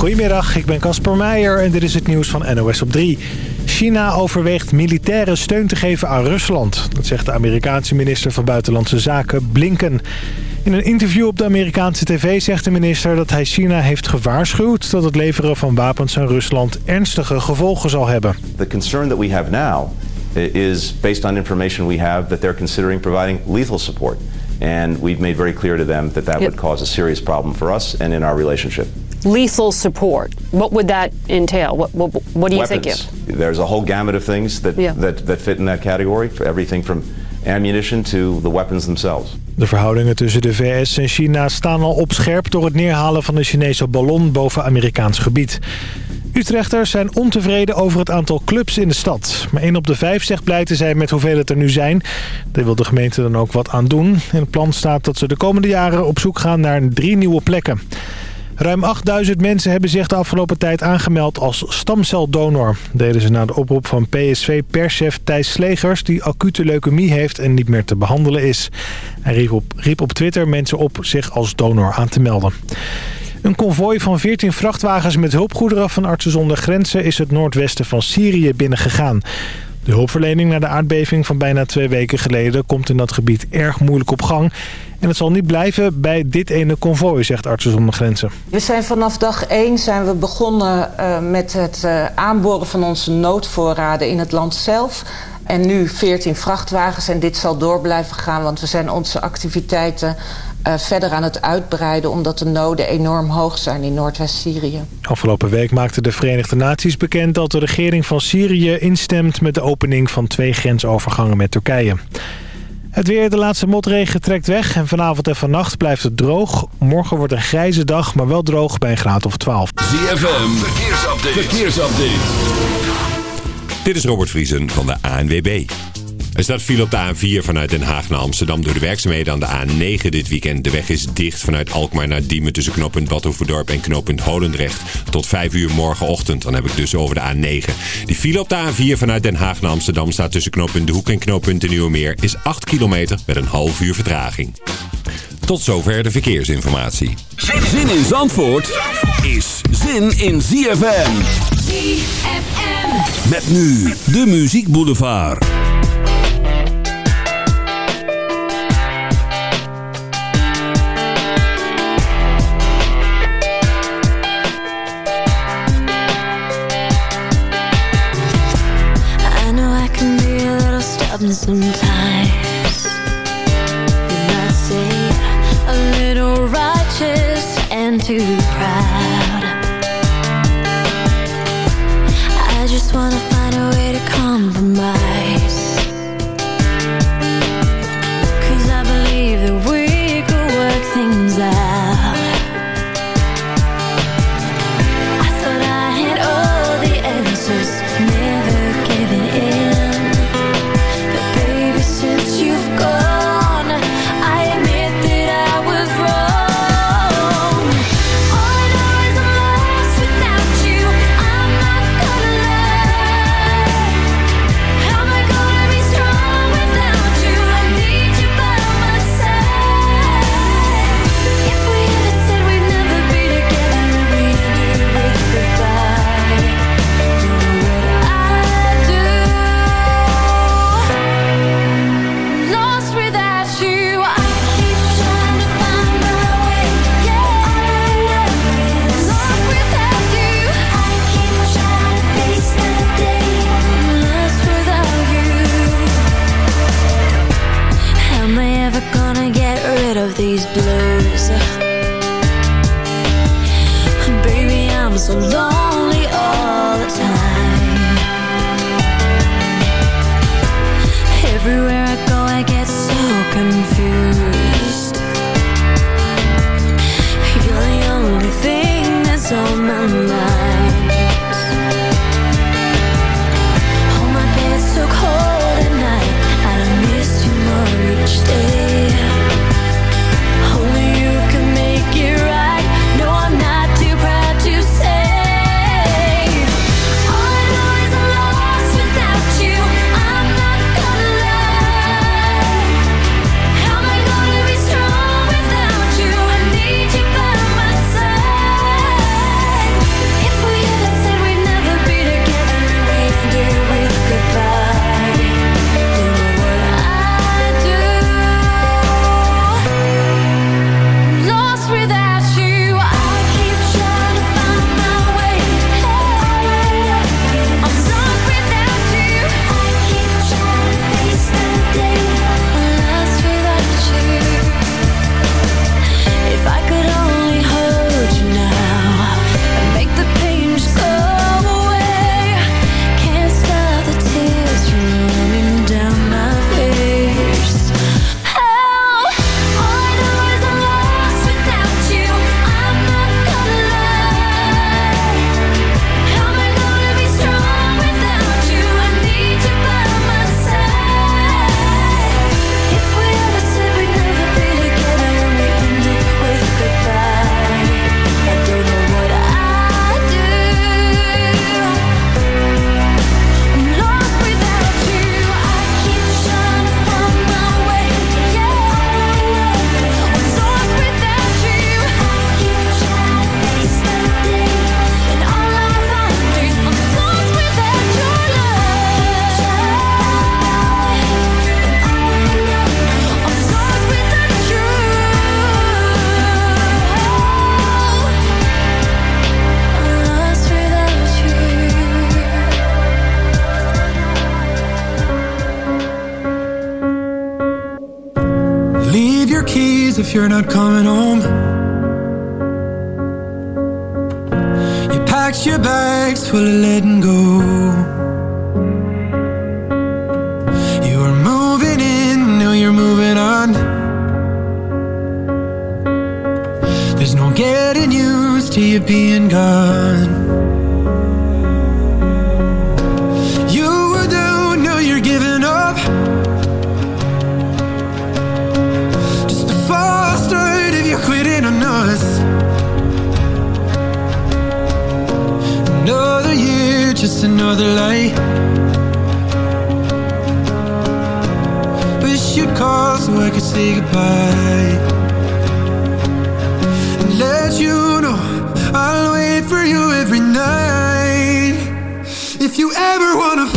Goedemiddag, ik ben Casper Meijer en dit is het nieuws van NOS op 3. China overweegt militaire steun te geven aan Rusland. Dat zegt de Amerikaanse minister van Buitenlandse Zaken Blinken. In een interview op de Amerikaanse tv zegt de minister dat hij China heeft gewaarschuwd... dat het leveren van wapens aan Rusland ernstige gevolgen zal hebben. The concern that we have now is based on information we have that they're considering providing lethal support. And we've made very clear to them that that would cause a serious problem for us and in our relationship. Lethal support. What would that entail? What, what, what do you Weapons. think? There's a whole gamut of things that, Yeah. that, that fit in that category, for everything from ammunition to the weapons themselves. De verhoudingen tussen de VS en China staan al op scherp... door het neerhalen van een Chinese ballon boven Amerikaans gebied. Utrechters zijn ontevreden over het aantal clubs in de stad. Maar 1 op de 5 zegt blij te zijn met hoeveel het er nu zijn. Daar wil de gemeente dan ook wat aan doen. In het plan staat dat ze de komende jaren op zoek gaan naar drie nieuwe plekken. Ruim 8000 mensen hebben zich de afgelopen tijd aangemeld als stamceldonor. Deden ze na de oproep van PSV-perschef Thijs Slegers... die acute leukemie heeft en niet meer te behandelen is. Hij riep op, riep op Twitter mensen op zich als donor aan te melden. Een konvooi van 14 vrachtwagens met hulpgoederen van Artsen zonder Grenzen... is het noordwesten van Syrië binnengegaan. De hulpverlening na de aardbeving van bijna twee weken geleden... komt in dat gebied erg moeilijk op gang... En het zal niet blijven bij dit ene konvooi, zegt Artsen zonder Grenzen. We zijn vanaf dag 1 zijn we begonnen uh, met het uh, aanboren van onze noodvoorraden in het land zelf. En nu 14 vrachtwagens en dit zal door blijven gaan... want we zijn onze activiteiten uh, verder aan het uitbreiden... omdat de noden enorm hoog zijn in Noordwest-Syrië. Afgelopen week maakten de Verenigde Naties bekend... dat de regering van Syrië instemt met de opening van twee grensovergangen met Turkije. Het weer, de laatste motregen trekt weg en vanavond en vannacht blijft het droog. Morgen wordt een grijze dag, maar wel droog bij een graad of 12. ZFM, verkeersupdate. verkeersupdate. Dit is Robert Vriesen van de ANWB. Er staat file op de A4 vanuit Den Haag naar Amsterdam door de werkzaamheden aan de A9 dit weekend. De weg is dicht vanuit Alkmaar naar Diemen tussen knooppunt Badhoevedorp en knooppunt Holendrecht. Tot 5 uur morgenochtend. Dan heb ik dus over de A9. Die file op de A4 vanuit Den Haag naar Amsterdam staat tussen knooppunt De Hoek en knooppunt De Nieuwe Meer. Is 8 kilometer met een half uur vertraging. Tot zover de verkeersinformatie. Zin in Zandvoort is zin in ZFM. ZFM. Met nu de Muziek Boulevard. Stubborn sometimes. You might say a little righteous and too proud. I just wanna ever wanna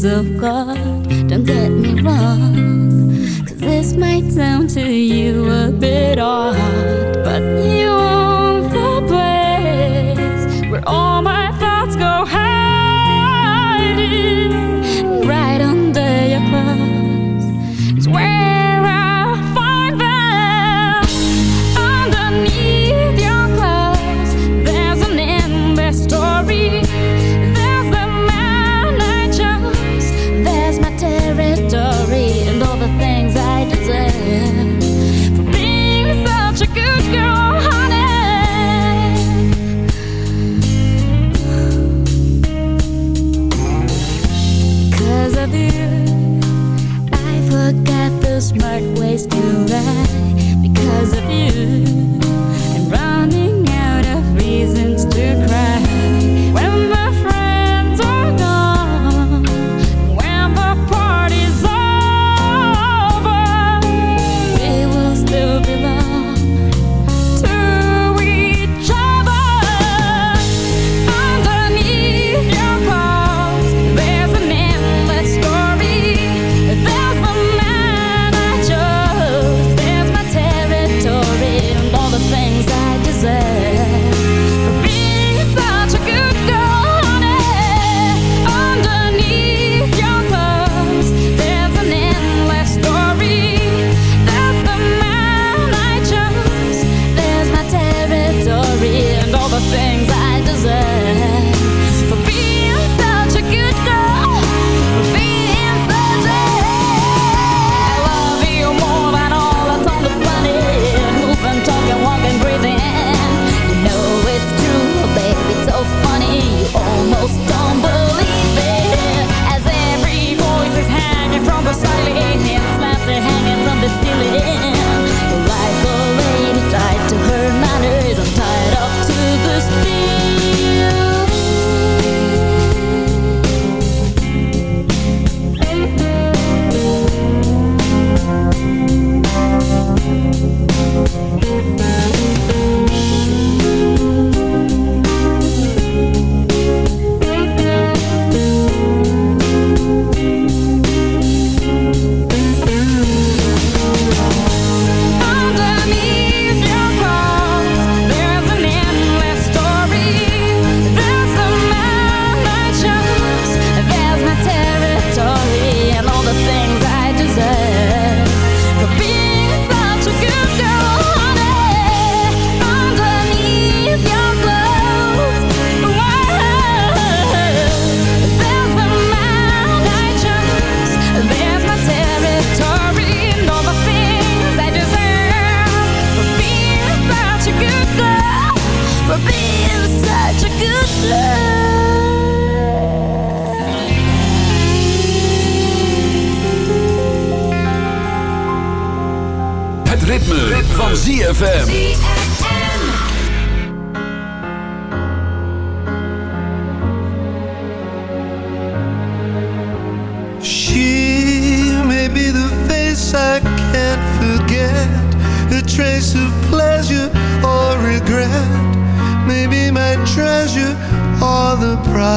things of God. Don't get me wrong, cause this might sound to you a bit odd, but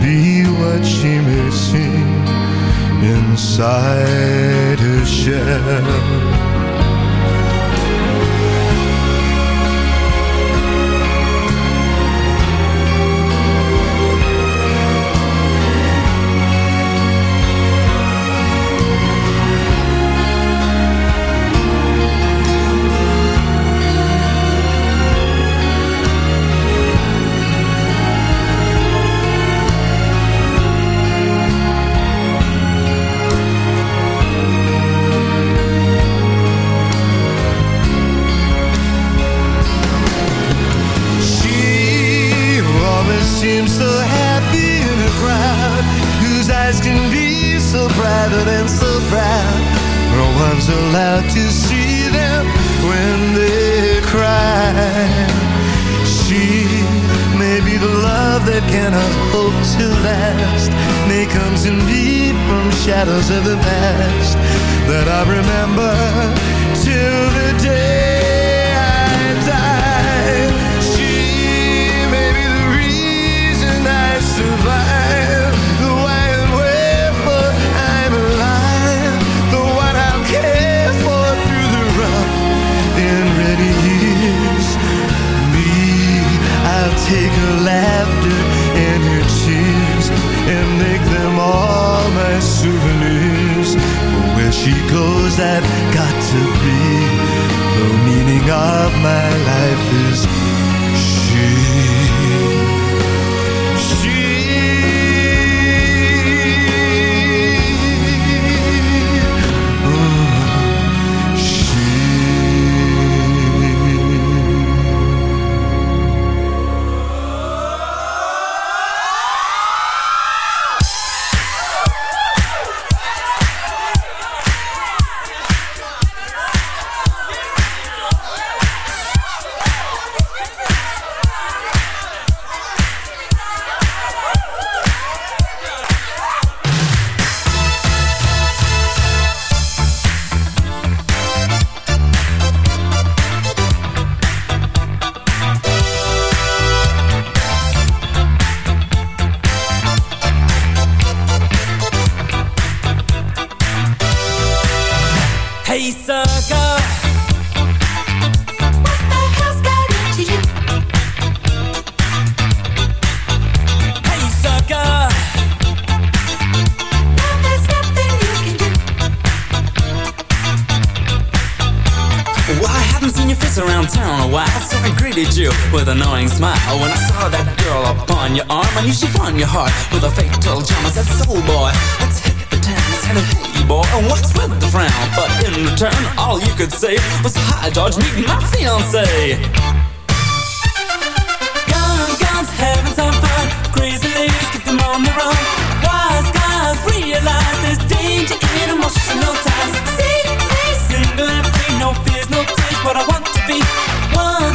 be what she may seem inside her shell. And I hope to last? May comes indeed from shadows of the past that I remember upon your heart with a fatal charm. I said, soul boy, let's hit the town. I said, hey boy, and what's with the frown? But in return, all you could say was, hi George, meet my fiance." Guns, guns, having some fun. Crazy ladies, keep them on the run. Wise guys realize there's danger in emotional ties. See, single and free, no fears, no tears, what I want to be. One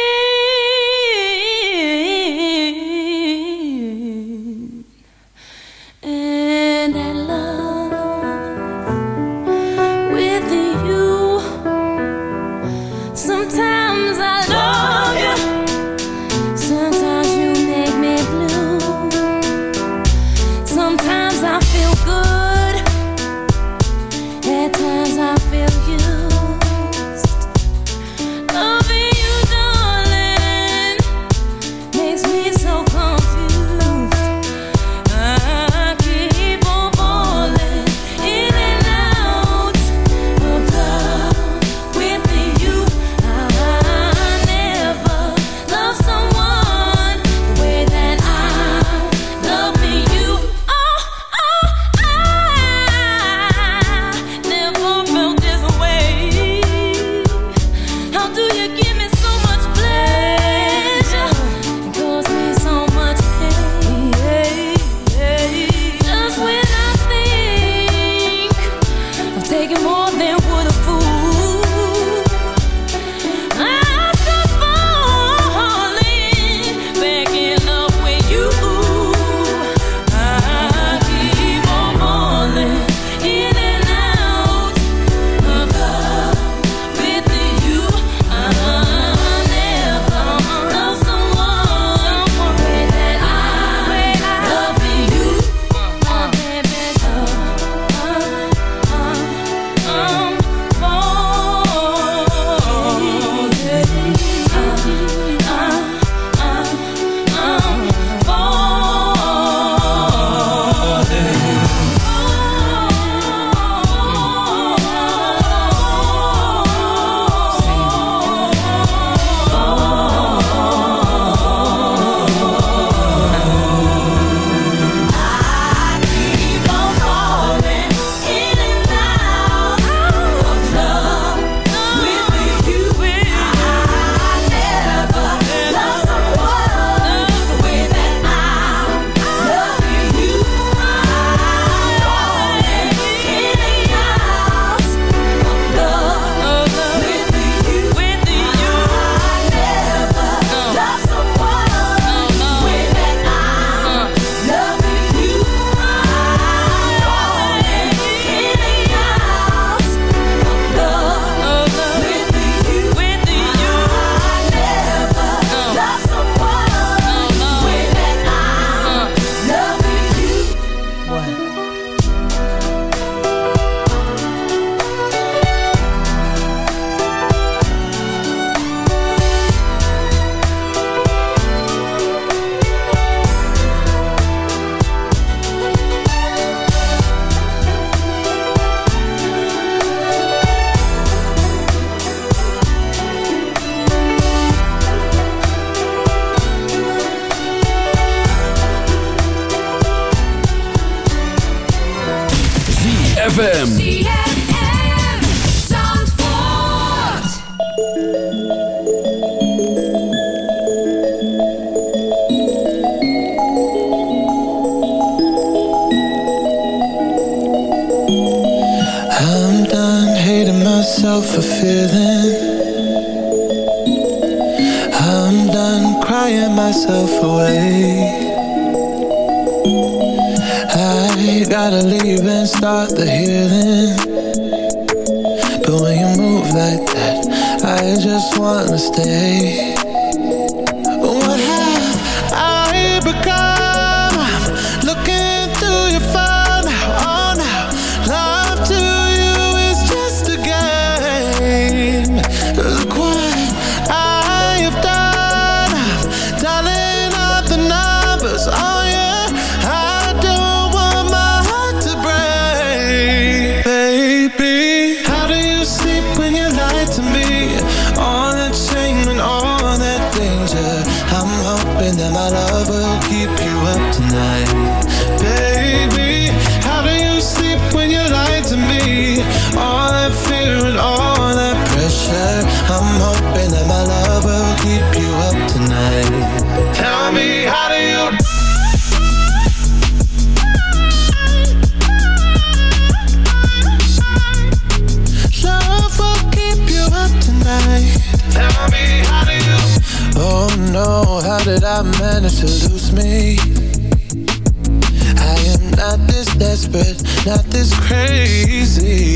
I'm hoping that my love will keep you up tonight. Tell me, how do you? Love will keep you up tonight. Tell me how do you Oh no, how did I manage to lose me? I am not this desperate, not this crazy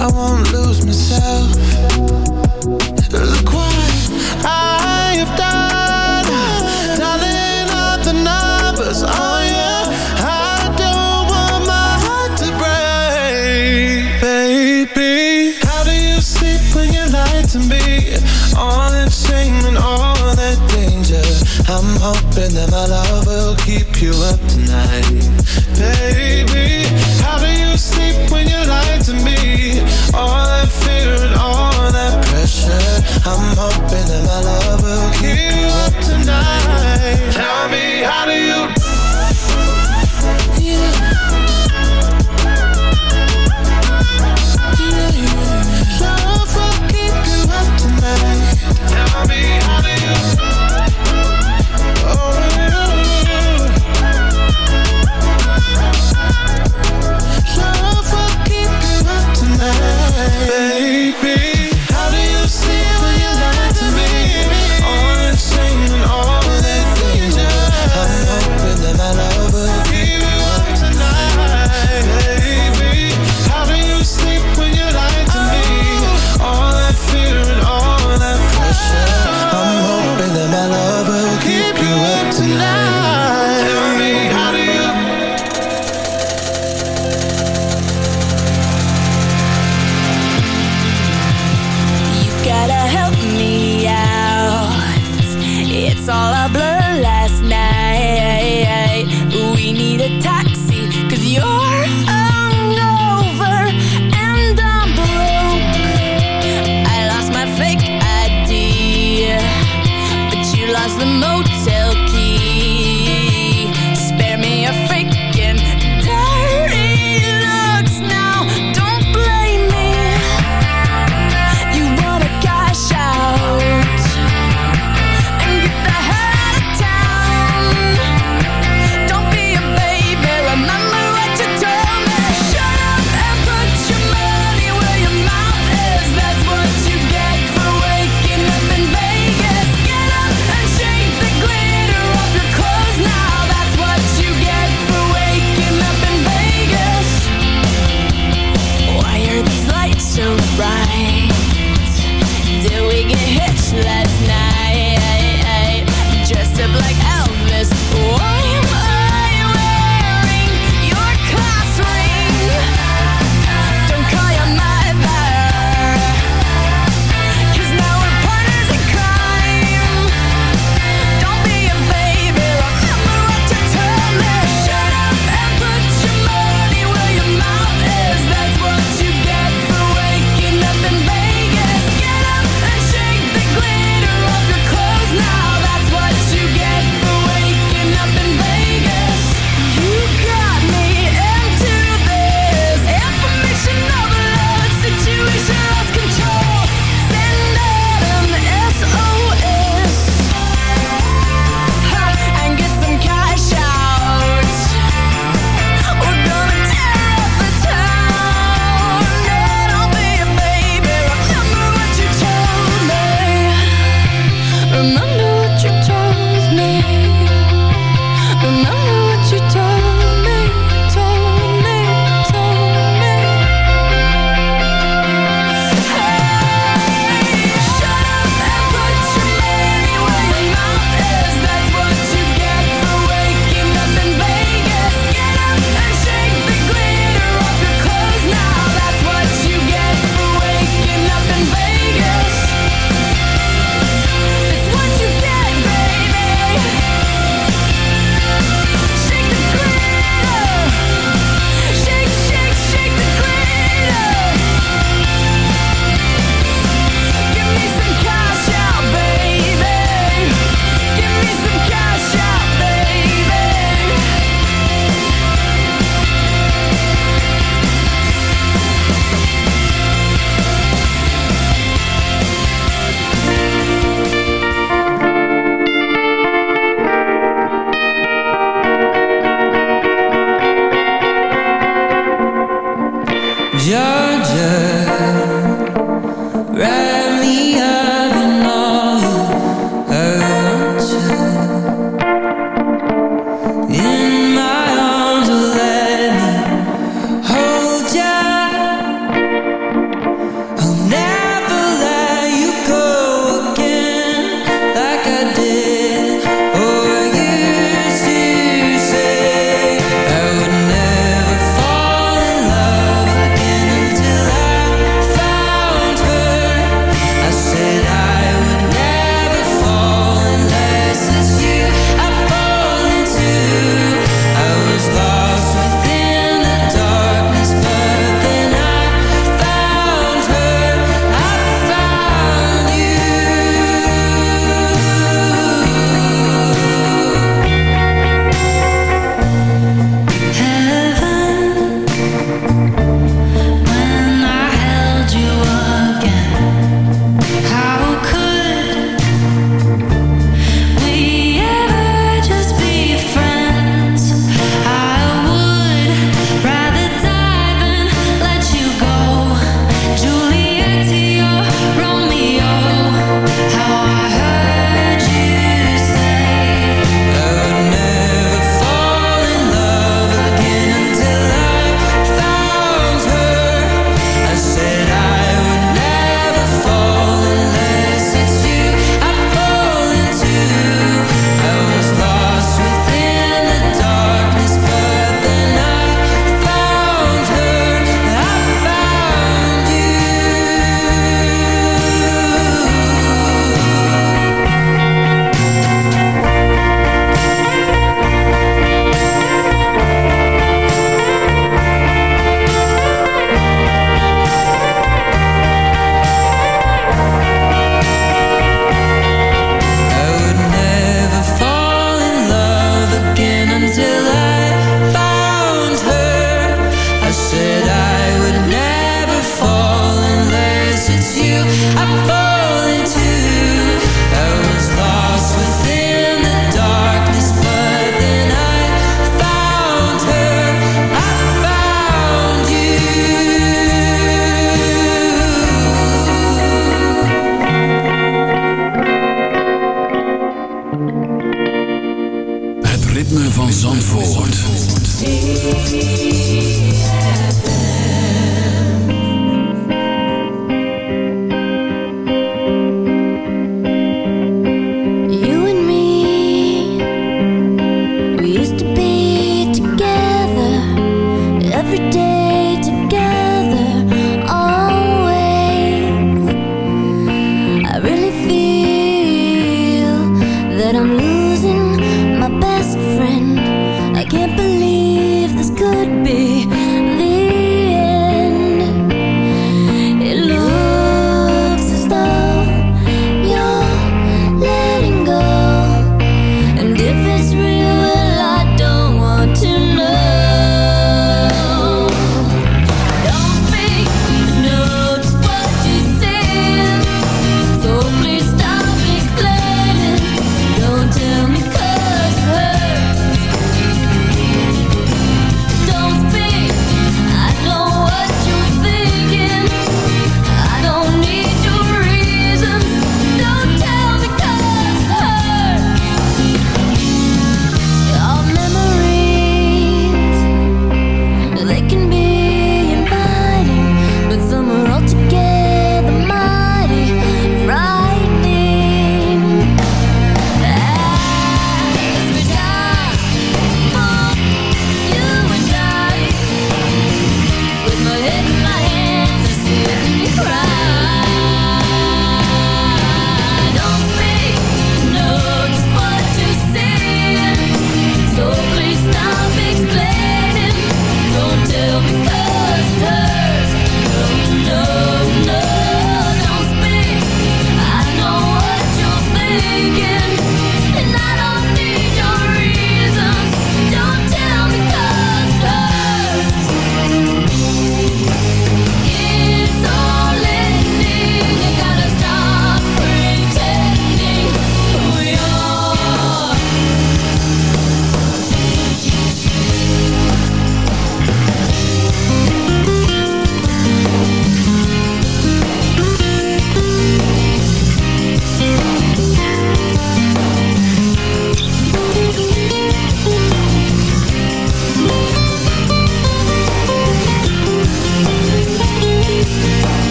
I won't lose myself. Look what I have done. Dialing up the numbers on you. I don't want my heart to break, baby. How do you sleep when you lie to me? All that shame and all that danger. I'm hoping that my love will keep you up tonight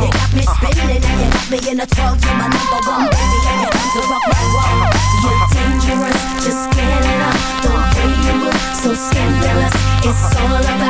You got me spinning and you got me in a twirl. You're my number one baby and you got to rock my world. You're dangerous, just get it up. The way you move, so scandalous. It's all about